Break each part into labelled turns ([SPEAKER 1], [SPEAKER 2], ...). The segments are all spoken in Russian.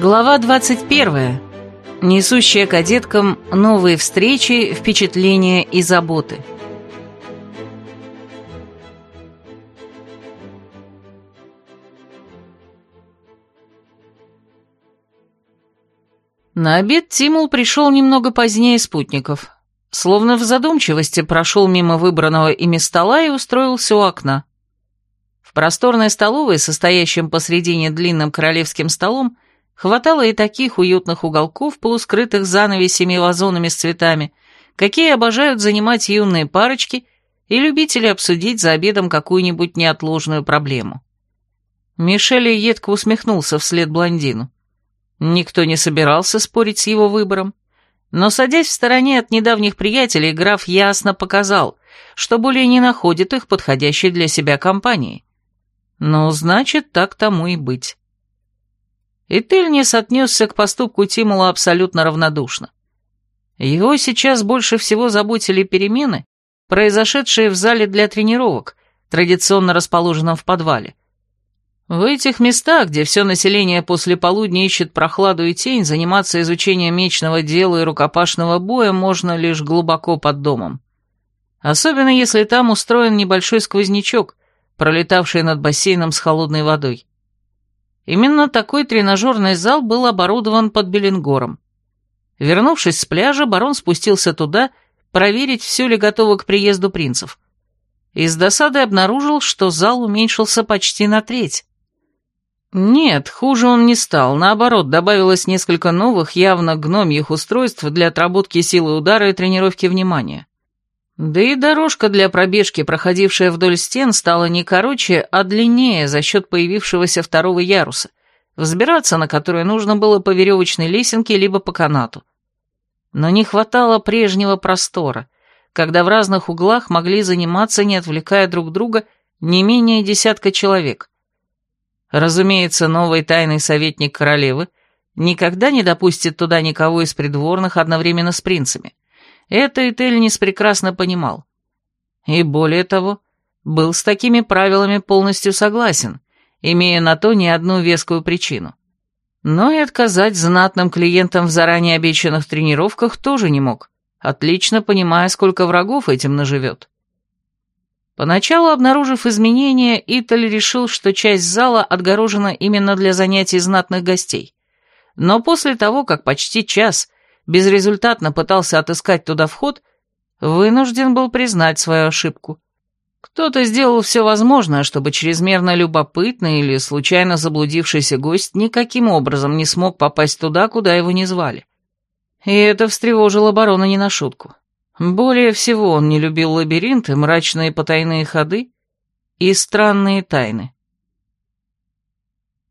[SPEAKER 1] Глава 21. Несущая кадеткам новые встречи, впечатления и заботы. На обед Тимул пришел немного позднее спутников. Словно в задумчивости прошел мимо выбранного ими стола и устроился у окна. В просторной столовой, состоящем посредине длинным королевским столом, Хватало и таких уютных уголков, полускрытых занавесями и вазонами с цветами, какие обожают занимать юные парочки и любители обсудить за обедом какую-нибудь неотложную проблему. Мишель едко усмехнулся вслед блондину. Никто не собирался спорить с его выбором, но, садясь в стороне от недавних приятелей, граф ясно показал, что более не находит их подходящей для себя компанией. Ну, значит, так тому и быть. И Тельнис отнесся к поступку Тимула абсолютно равнодушно. Его сейчас больше всего заботили перемены, произошедшие в зале для тренировок, традиционно расположенном в подвале. В этих местах, где все население после полудня ищет прохладу и тень, заниматься изучением мечного дела и рукопашного боя можно лишь глубоко под домом. Особенно если там устроен небольшой сквознячок, пролетавший над бассейном с холодной водой. Именно такой тренажерный зал был оборудован под Белингором. Вернувшись с пляжа, барон спустился туда проверить, все ли готово к приезду принцев. И с досадой обнаружил, что зал уменьшился почти на треть. Нет, хуже он не стал, наоборот, добавилось несколько новых, явно гномьих устройств для отработки силы удара и тренировки внимания. Да и дорожка для пробежки, проходившая вдоль стен, стала не короче, а длиннее за счет появившегося второго яруса, взбираться на который нужно было по веревочной лесенке либо по канату. Но не хватало прежнего простора, когда в разных углах могли заниматься, не отвлекая друг друга, не менее десятка человек. Разумеется, новый тайный советник королевы никогда не допустит туда никого из придворных одновременно с принцами. Это и Тельнис прекрасно понимал. И более того, был с такими правилами полностью согласен, имея на то не одну вескую причину. Но и отказать знатным клиентам в заранее обещанных тренировках тоже не мог, отлично понимая, сколько врагов этим наживет. Поначалу, обнаружив изменения, Италь решил, что часть зала отгорожена именно для занятий знатных гостей. Но после того, как почти час безрезультатно пытался отыскать туда вход, вынужден был признать свою ошибку. Кто-то сделал все возможное, чтобы чрезмерно любопытный или случайно заблудившийся гость никаким образом не смог попасть туда, куда его не звали. И это встревожило барона не на шутку. Более всего он не любил лабиринты, мрачные потайные ходы и странные тайны.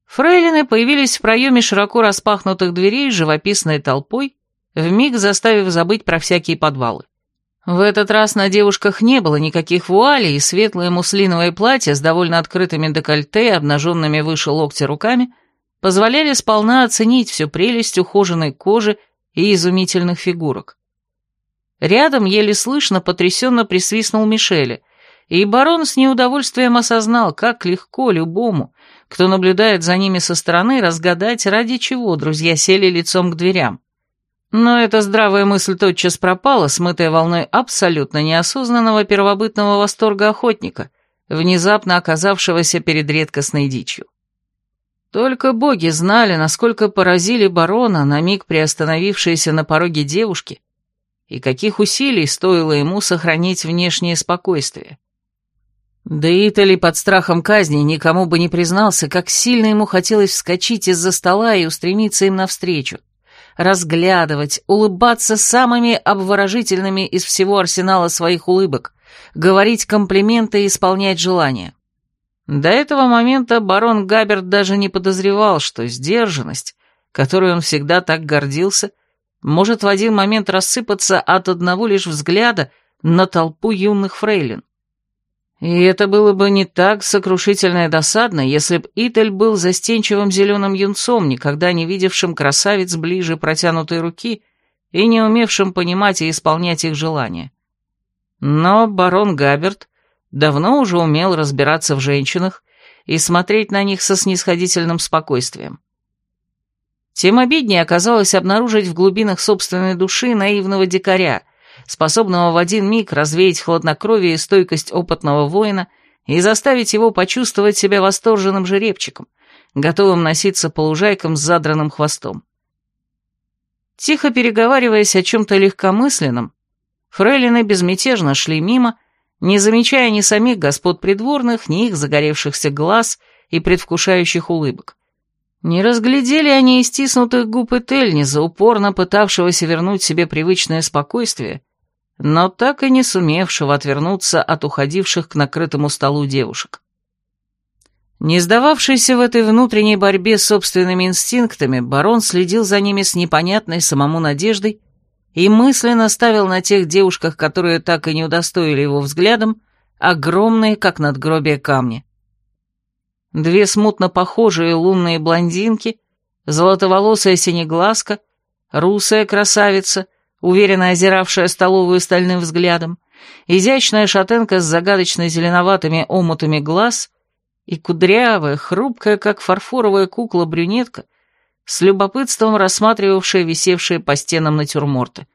[SPEAKER 1] Фрейлины появились в проеме широко распахнутых дверей живописной толпой, вмиг заставив забыть про всякие подвалы. В этот раз на девушках не было никаких вуалей, и светлое муслиновое платье с довольно открытыми декольте и обнаженными выше локтя руками позволяли сполна оценить всю прелесть ухоженной кожи и изумительных фигурок. Рядом еле слышно потрясенно присвистнул Мишеле, и барон с неудовольствием осознал, как легко любому, кто наблюдает за ними со стороны, разгадать, ради чего друзья сели лицом к дверям. Но эта здравая мысль тотчас пропала, смытая волной абсолютно неосознанного первобытного восторга охотника, внезапно оказавшегося перед редкостной дичью. Только боги знали, насколько поразили барона на миг приостановившиеся на пороге девушки, и каких усилий стоило ему сохранить внешнее спокойствие. Да Итали под страхом казни никому бы не признался, как сильно ему хотелось вскочить из-за стола и устремиться им навстречу, разглядывать, улыбаться самыми обворожительными из всего арсенала своих улыбок, говорить комплименты и исполнять желания. До этого момента барон Габерт даже не подозревал, что сдержанность, которой он всегда так гордился, может в один момент рассыпаться от одного лишь взгляда на толпу юных фрейлин. И это было бы не так сокрушительно и досадно, если б Итель был застенчивым зеленым юнцом, никогда не видевшим красавиц ближе протянутой руки и не умевшим понимать и исполнять их желания. Но барон Габерт давно уже умел разбираться в женщинах и смотреть на них со снисходительным спокойствием. Тем обиднее оказалось обнаружить в глубинах собственной души наивного дикаря, способного в один миг развеять хладнокровие и стойкость опытного воина и заставить его почувствовать себя восторженным жеребчиком, готовым носиться по лужайкам с задранным хвостом. Тихо переговариваясь о чем-то легкомысленном, фрейлины безмятежно шли мимо, не замечая ни самих господ придворных, ни их загоревшихся глаз и предвкушающих улыбок. Не разглядели они и стиснутых губ и Тельниза, упорно пытавшегося вернуть себе привычное спокойствие, но так и не сумевшего отвернуться от уходивших к накрытому столу девушек. Не сдававшийся в этой внутренней борьбе с собственными инстинктами, барон следил за ними с непонятной самому надеждой и мысленно ставил на тех девушках, которые так и не удостоили его взглядом, огромные, как надгробие камни. Две смутно похожие лунные блондинки, золотоволосая синеглазка, русая красавица, уверенно озиравшая столовую стальным взглядом, изящная шатенка с загадочно зеленоватыми омутами глаз — и кудрявая, хрупкая, как фарфоровая кукла-брюнетка, с любопытством рассматривавшая висевшие по стенам натюрморты.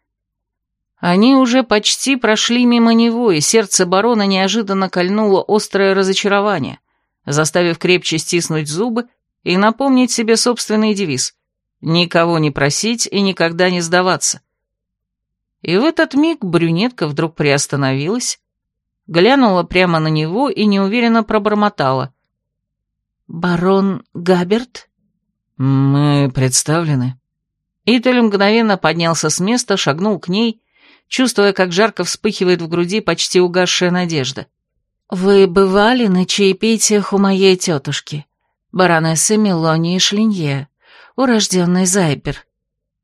[SPEAKER 1] Они уже почти прошли мимо него, и сердце барона неожиданно кольнуло острое разочарование, заставив крепче стиснуть зубы и напомнить себе собственный девиз «Никого не просить и никогда не сдаваться». И в этот миг брюнетка вдруг приостановилась, глянула прямо на него и неуверенно пробормотала. «Барон Габерт?»
[SPEAKER 2] «Мы представлены».
[SPEAKER 1] Итель мгновенно поднялся с места, шагнул к ней, чувствуя, как жарко вспыхивает в груди почти угасшая надежда.
[SPEAKER 3] «Вы бывали на чаепитиях у моей тетушки, баронессы Мелонии Шлинье, урожденной Зайпер?»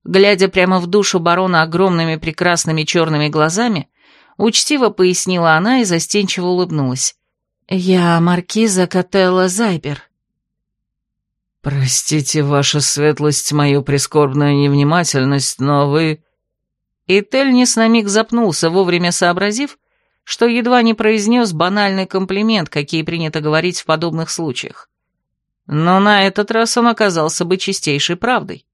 [SPEAKER 3] Глядя прямо в душу барона огромными прекрасными черными глазами, учтиво пояснила она и застенчиво улыбнулась. «Я маркиза Котелла Зайпер».
[SPEAKER 2] «Простите, ваша светлость, мою прискорбную невнимательность, но вы...»
[SPEAKER 1] И Тельнис на миг запнулся, вовремя сообразив, что едва не произнес банальный комплимент, какие принято говорить в подобных случаях. Но на этот раз он оказался бы чистейшей правдой.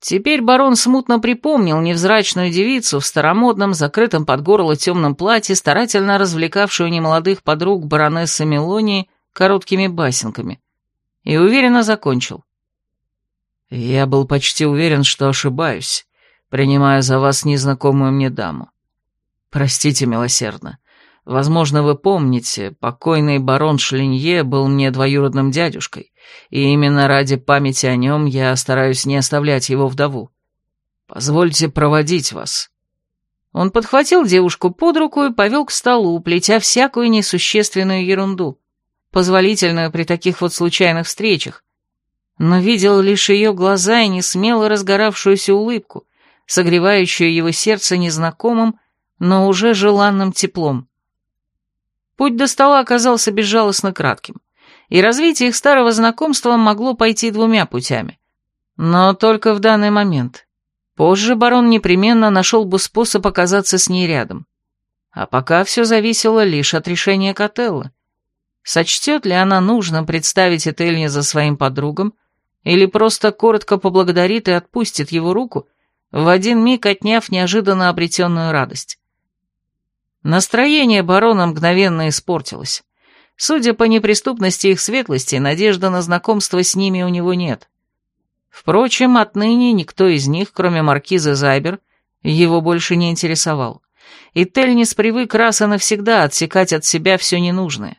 [SPEAKER 1] Теперь барон смутно припомнил невзрачную девицу в старомодном, закрытом под горло темном платье, старательно развлекавшую немолодых подруг баронессы Мелонии короткими басенками — и уверенно закончил.
[SPEAKER 2] «Я был почти уверен, что ошибаюсь, принимая за вас незнакомую мне даму. Простите милосердно. Возможно, вы помните, покойный барон Шлинье был мне двоюродным дядюшкой, и именно ради памяти о нем я стараюсь не оставлять его вдову. Позвольте проводить вас».
[SPEAKER 1] Он подхватил девушку под руку и повел к столу, плетя всякую несущественную ерунду позволительную при таких вот случайных встречах, но видел лишь ее глаза и несмело разгоравшуюся улыбку, согревающую его сердце незнакомым, но уже желанным теплом. Путь до стола оказался безжалостно кратким, и развитие их старого знакомства могло пойти двумя путями. Но только в данный момент. Позже барон непременно нашел бы способ оказаться с ней рядом. А пока все зависело лишь от решения Котеллы. Сочтет ли она нужно представить Этельне за своим подругам, или просто коротко поблагодарит и отпустит его руку, в один миг отняв неожиданно обретенную радость. Настроение барона мгновенно испортилось. Судя по неприступности их светлости, надежды на знакомство с ними у него нет. Впрочем, отныне никто из них, кроме маркиза Зайбер, его больше не интересовал. И Тельнис привык раз и навсегда отсекать от себя все ненужное.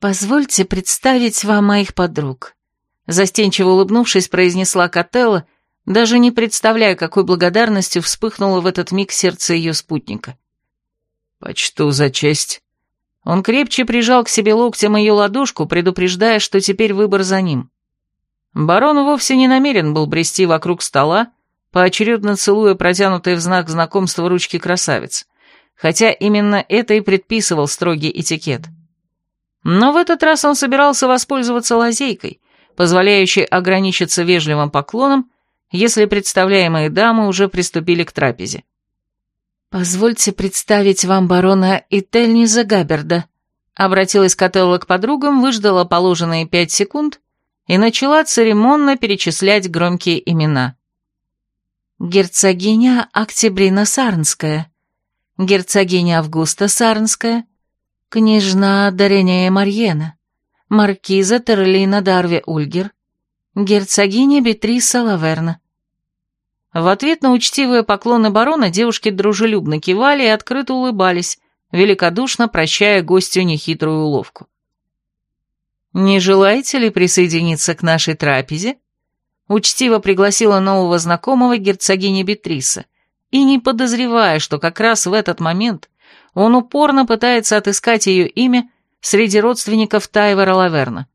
[SPEAKER 3] «Позвольте представить вам моих подруг», — застенчиво улыбнувшись, произнесла Котелла, даже не представляя, какой благодарностью вспыхнуло в этот миг сердце ее спутника.
[SPEAKER 2] «Почту за честь».
[SPEAKER 1] Он крепче прижал к себе локтем ее ладошку, предупреждая, что теперь выбор за ним. Барон вовсе не намерен был брести вокруг стола, поочередно целуя протянутые в знак знакомства ручки красавиц, хотя именно это и предписывал строгий этикет. Но в этот раз он собирался воспользоваться лазейкой, позволяющей ограничиться вежливым поклоном, если представляемые дамы уже приступили к трапезе.
[SPEAKER 3] «Позвольте представить вам барона Ительниза Габерда», обратилась Котелла к подругам, выждала положенные пять секунд и начала церемонно перечислять громкие имена. Герцогиня Октябрина Сарнская, герцогиня Августа Сарнская, княжна Даренея Марьена, маркиза Терлина Дарви Ульгер, герцогиня Бетриса Лаверна. В ответ на учтивые поклоны барона девушки дружелюбно кивали и открыто улыбались, великодушно прощая гостю нехитрую уловку. «Не желаете ли присоединиться к нашей трапезе?» Учтиво пригласила нового знакомого герцогиня Бетриса, и не подозревая, что как раз в этот момент он упорно пытается отыскать ее имя среди родственников Тайвера Лаверна.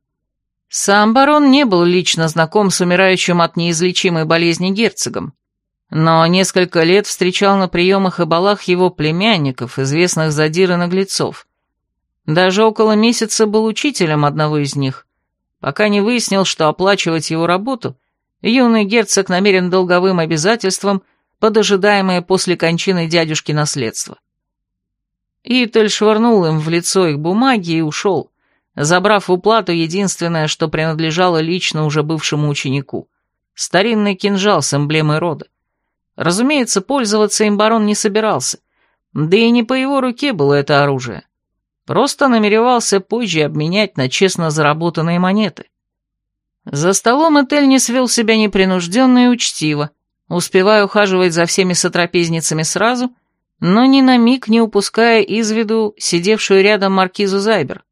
[SPEAKER 3] Сам барон не был лично знаком с умирающим от неизлечимой болезни герцогом, но несколько лет встречал на приемах и балах его племянников, известных задир и наглецов. Даже около месяца был учителем одного из них, пока не выяснил, что оплачивать его работу юный герцог намерен долговым обязательством под ожидаемое после кончины дядюшки наследство. Итель швырнул им в лицо их бумаги и ушел, забрав в уплату единственное, что принадлежало лично уже бывшему ученику — старинный кинжал с эмблемой рода. Разумеется, пользоваться им барон не собирался, да и не по его руке было это оружие. Просто намеревался позже обменять на честно заработанные монеты. За столом Этель не свел себя непринужденно и учтиво, успевая ухаживать за всеми сотрапезницами сразу, но ни на миг не упуская из виду сидевшую рядом маркизу Зайбер,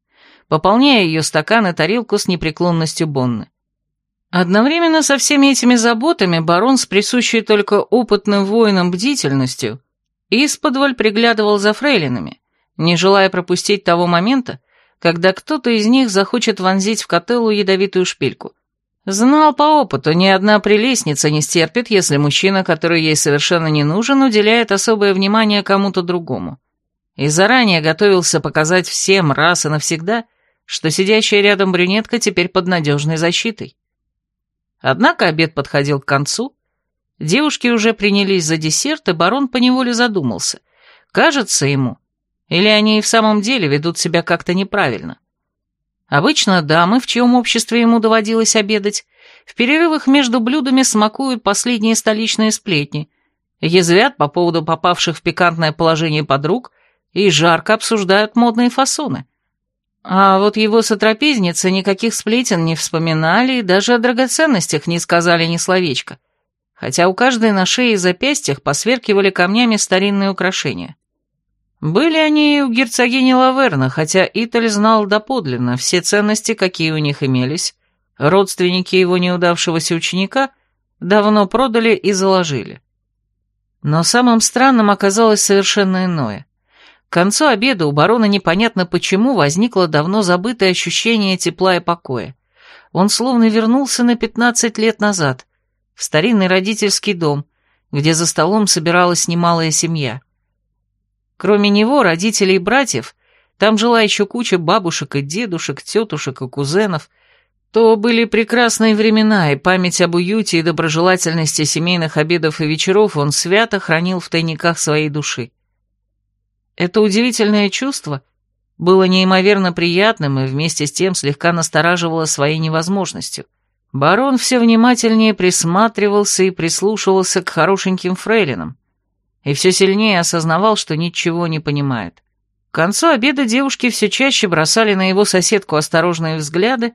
[SPEAKER 3] пополняя ее стакан и тарелку с непреклонностью Бонны. Одновременно со всеми этими заботами барон с присущей только опытным воинам бдительностью исподволь приглядывал за фрейлинами, не желая пропустить того момента, когда кто-то из них захочет вонзить в котелу ядовитую шпильку. Знал по опыту, ни одна прелестница не стерпит, если мужчина, который ей совершенно не нужен, уделяет особое внимание кому-то другому. И заранее готовился показать всем раз и навсегда, что сидящая рядом брюнетка теперь под надежной защитой. Однако обед подходил к концу, девушки уже принялись за десерт, и барон поневоле задумался. Кажется ему, или они и в самом деле ведут себя как-то неправильно. Обычно дамы, в чьем обществе ему доводилось обедать, в перерывах между блюдами смакуют последние столичные сплетни, язвят по поводу попавших в пикантное положение подруг и жарко обсуждают модные фасоны. А вот его сотрапезницы никаких сплетен не вспоминали и даже о драгоценностях не сказали ни словечко, хотя у каждой на шее и запястьях посверкивали камнями старинные украшения. Были они и у герцогини Лаверна, хотя Италь знал доподлинно все ценности, какие у них имелись, родственники его неудавшегося ученика давно продали и заложили. Но самым странным оказалось совершенно иное. К концу обеда у барона непонятно почему возникло давно забытое ощущение тепла и покоя. Он словно вернулся на пятнадцать лет назад, в старинный родительский дом, где за столом собиралась немалая семья. Кроме него, родителей и братьев, там жила еще куча бабушек и дедушек, тетушек и кузенов. То были прекрасные времена, и память об уюте и доброжелательности семейных обедов и вечеров он свято хранил в тайниках своей души. Это удивительное чувство было неимоверно приятным и вместе с тем слегка настораживало своей невозможностью. Барон все внимательнее присматривался и прислушивался к хорошеньким фрейлинам, и все сильнее осознавал, что ничего не понимает. К концу обеда девушки все чаще бросали на его соседку осторожные взгляды,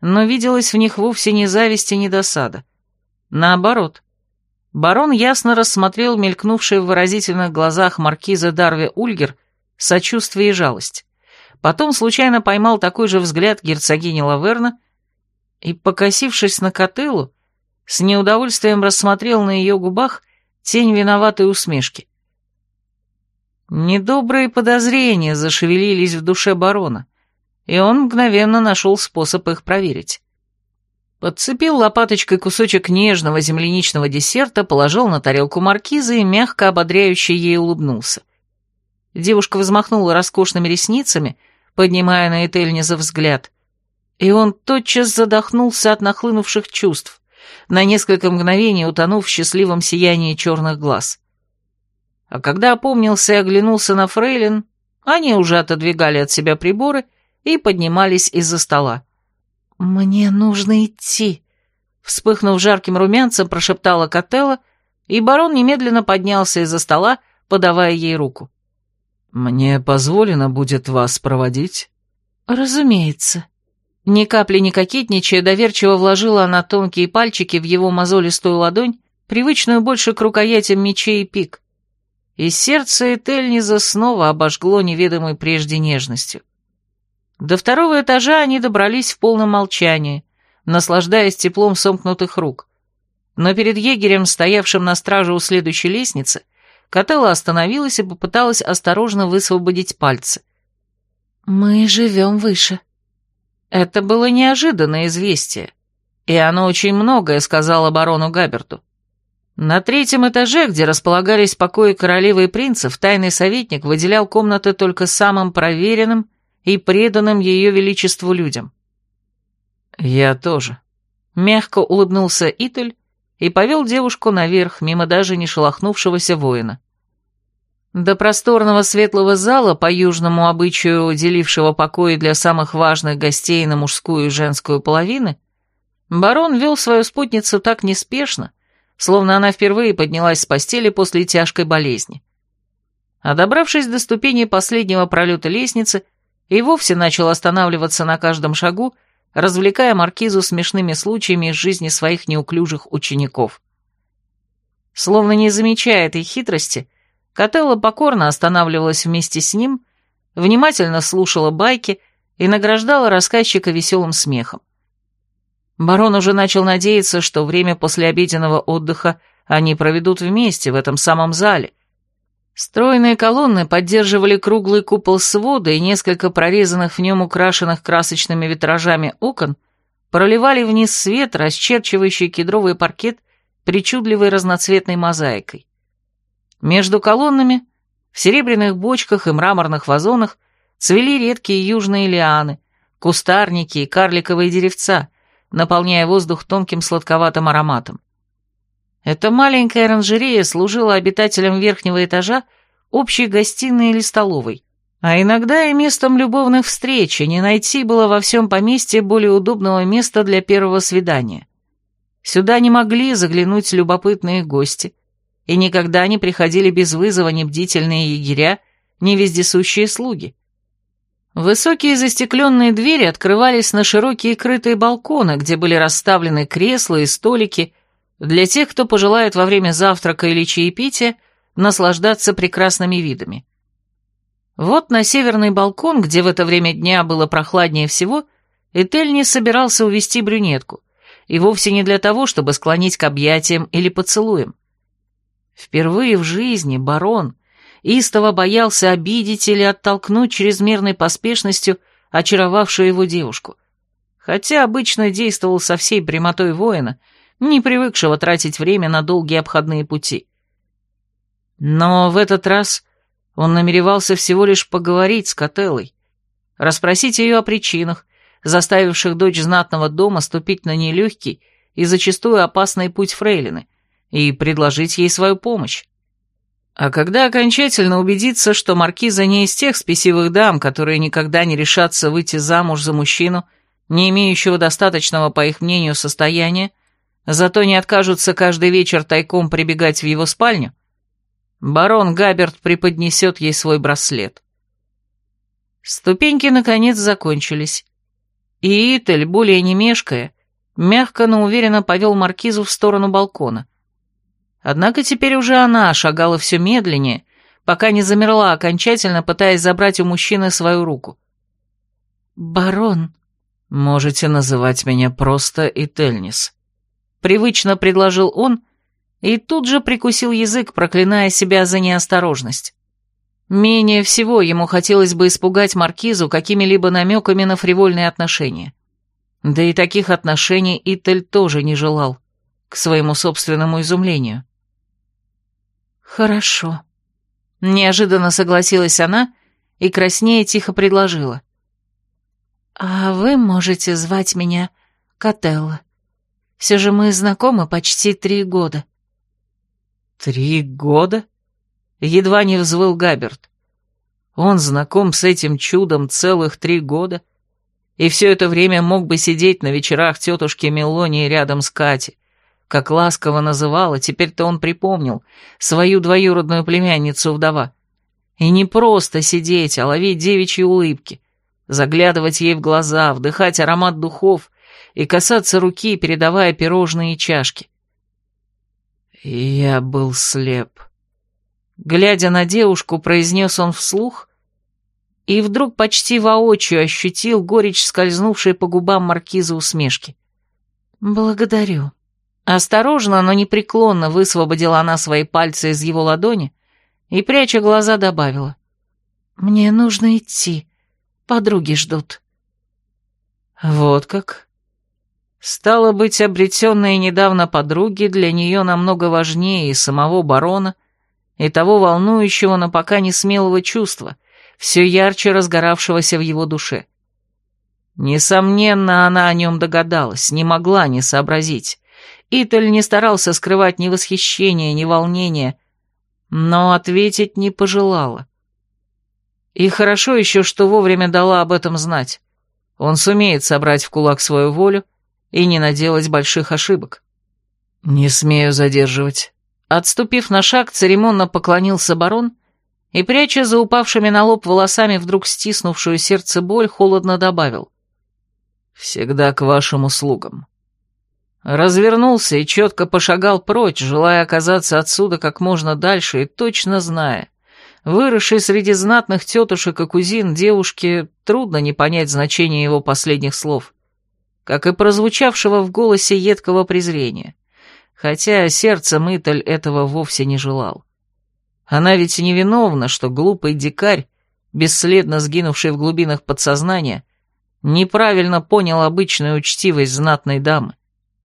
[SPEAKER 3] но виделось в них вовсе не зависть и не досада. Наоборот, барон ясно рассмотрел мелькнувшие в выразительных глазах маркиза Дарви Ульгер сочувствие и жалость. Потом случайно поймал такой же взгляд герцогини Лаверна и, покосившись на котылу, с неудовольствием рассмотрел на ее губах тень виноватой усмешки. Недобрые подозрения зашевелились в душе барона, и он мгновенно нашел способ их проверить. Подцепил лопаточкой кусочек нежного земляничного десерта, положил на тарелку маркизы и мягко ободряюще ей улыбнулся. Девушка взмахнула роскошными ресницами, поднимая на Этельниза взгляд, и он тотчас задохнулся от нахлынувших чувств, на несколько мгновений утонув в счастливом сиянии черных глаз.
[SPEAKER 1] А когда опомнился и оглянулся на Фрейлин, они уже отодвигали от себя приборы и поднимались из-за стола.
[SPEAKER 3] «Мне нужно идти», — вспыхнув жарким румянцем, прошептала Котелла, и барон немедленно поднялся из-за стола, подавая ей руку.
[SPEAKER 2] «Мне позволено будет вас проводить?»
[SPEAKER 3] «Разумеется».
[SPEAKER 1] Ни капли не кокетничая, доверчиво вложила она тонкие пальчики в его мозолистую ладонь, привычную больше к рукоятям мечей и пик. И сердце Этельниза снова обожгло неведомой прежде нежностью. До второго этажа они добрались в полном молчании, наслаждаясь теплом сомкнутых рук. Но перед егерем, стоявшим на страже у следующей лестницы, Котелла остановилась и попыталась осторожно высвободить пальцы.
[SPEAKER 3] «Мы живем выше»,
[SPEAKER 1] это было неожиданное известие, и оно очень многое сказало барону Габерту. На третьем этаже, где располагались покои королевы и принцев, тайный советник выделял комнаты только самым проверенным и преданным ее величеству людям.
[SPEAKER 2] «Я тоже», — мягко улыбнулся Итель и повел девушку наверх, мимо даже не шелохнувшегося воина.
[SPEAKER 1] До просторного светлого зала, по южному обычаю делившего покои для самых важных гостей на мужскую и женскую половины, барон вел свою спутницу так неспешно, словно она впервые поднялась с постели после тяжкой болезни. А добравшись до ступени последнего пролета лестницы, и вовсе начал останавливаться на каждом шагу, развлекая маркизу смешными случаями из жизни своих неуклюжих учеников. Словно не замечая этой хитрости, Котелла покорно останавливалась вместе с ним, внимательно слушала байки и награждала рассказчика веселым смехом. Барон уже начал надеяться, что время после обеденного отдыха они проведут вместе в этом самом зале. Стройные колонны поддерживали круглый купол свода, и несколько прорезанных в нем украшенных красочными витражами окон проливали вниз свет, расчерчивающий кедровый паркет причудливой разноцветной мозаикой. Между колоннами, в серебряных бочках и мраморных вазонах цвели редкие южные лианы, кустарники и карликовые деревца, наполняя воздух тонким сладковатым ароматом. Эта маленькая оранжерея служила обитателям верхнего этажа общей гостиной или столовой, а иногда и местом любовных встреч, и не найти было во всем поместье более удобного места для первого свидания. Сюда не могли заглянуть любопытные гости, и никогда не приходили без вызова ни бдительные егеря, ни вездесущие слуги. Высокие застекленные двери открывались на широкие крытые балконы, где были расставлены кресла и столики для тех, кто пожелает во время завтрака или чаепития наслаждаться прекрасными видами. Вот на северный балкон, где в это время дня было прохладнее всего, Этель не собирался увести брюнетку, и вовсе не для того, чтобы склонить к объятиям или поцелуям. Впервые в жизни барон истово боялся обидеть или оттолкнуть чрезмерной поспешностью очаровавшую его девушку, хотя обычно действовал со всей прямотой воина, не привыкшего тратить время на долгие обходные пути. Но в этот раз он намеревался всего лишь поговорить с Котеллой, расспросить ее о причинах, заставивших дочь знатного дома ступить на нелегкий и зачастую опасный путь фрейлины — и предложить ей свою помощь. А когда окончательно убедиться, что маркиза не из тех спесивых дам, которые никогда не решатся выйти замуж за мужчину, не имеющего достаточного, по их мнению, состояния, зато не откажутся каждый вечер тайком прибегать в его спальню, барон Габерт преподнесет ей свой браслет. Ступеньки, наконец, закончились, и Итель, более не мешкая, мягко, но уверенно повел маркизу в сторону балкона — Однако теперь уже она шагала все медленнее, пока не замерла окончательно, пытаясь забрать у мужчины свою руку.
[SPEAKER 3] «Барон...»
[SPEAKER 2] «Можете называть меня просто Ительнис», —
[SPEAKER 1] привычно предложил он, и тут же прикусил язык, проклиная себя за неосторожность. Менее всего ему хотелось бы испугать Маркизу какими-либо намеками на фривольные отношения. Да и таких отношений Итель тоже не желал, к своему собственному изумлению.
[SPEAKER 3] «Хорошо», —
[SPEAKER 1] неожиданно согласилась она и краснее тихо предложила.
[SPEAKER 3] «А вы можете звать меня Котелла. Все же мы знакомы почти три года».
[SPEAKER 2] «Три года?»
[SPEAKER 1] едва не взвыл Габерт. Он знаком с этим чудом целых три года, и все это время мог бы сидеть на вечерах тетушки Мелонии рядом с Катей, как ласково называла, теперь-то он припомнил, свою двоюродную племянницу-вдова. И не просто сидеть, а ловить девичьи улыбки, заглядывать ей в глаза, вдыхать аромат духов и касаться руки, передавая пирожные и чашки. Я был слеп. Глядя на девушку, произнес он вслух, и вдруг почти воочию ощутил горечь, скользнувшей по губам маркиза усмешки.
[SPEAKER 3] «Благодарю».
[SPEAKER 1] Осторожно, но непреклонно высвободила она свои пальцы из его ладони и, пряча глаза, добавила.
[SPEAKER 3] «Мне нужно идти. Подруги ждут».
[SPEAKER 1] «Вот как?» Стало быть, обретенные недавно подруги для нее намного важнее и самого барона, и того волнующего, но пока не смелого чувства, все ярче разгоравшегося в его душе. Несомненно, она о нем догадалась, не могла не сообразить. Италь не старался скрывать ни восхищения, ни волнения, но ответить не пожелала. И хорошо еще, что вовремя дала об этом знать. Он сумеет собрать в кулак свою волю и не наделать больших ошибок. «Не смею задерживать». Отступив на шаг, церемонно поклонился барон и, пряча за упавшими на лоб волосами вдруг стиснувшую сердце боль, холодно добавил. «Всегда к вашим услугам». Развернулся и четко пошагал прочь, желая оказаться отсюда как можно дальше и точно зная. Выросшей среди знатных тетушек и кузин девушке трудно не понять значение его последних слов, как и прозвучавшего в голосе едкого презрения, хотя сердце Мыталь этого вовсе не желал. Она ведь невиновна, что глупый дикарь, бесследно сгинувший в глубинах подсознания, неправильно понял обычную учтивость знатной дамы.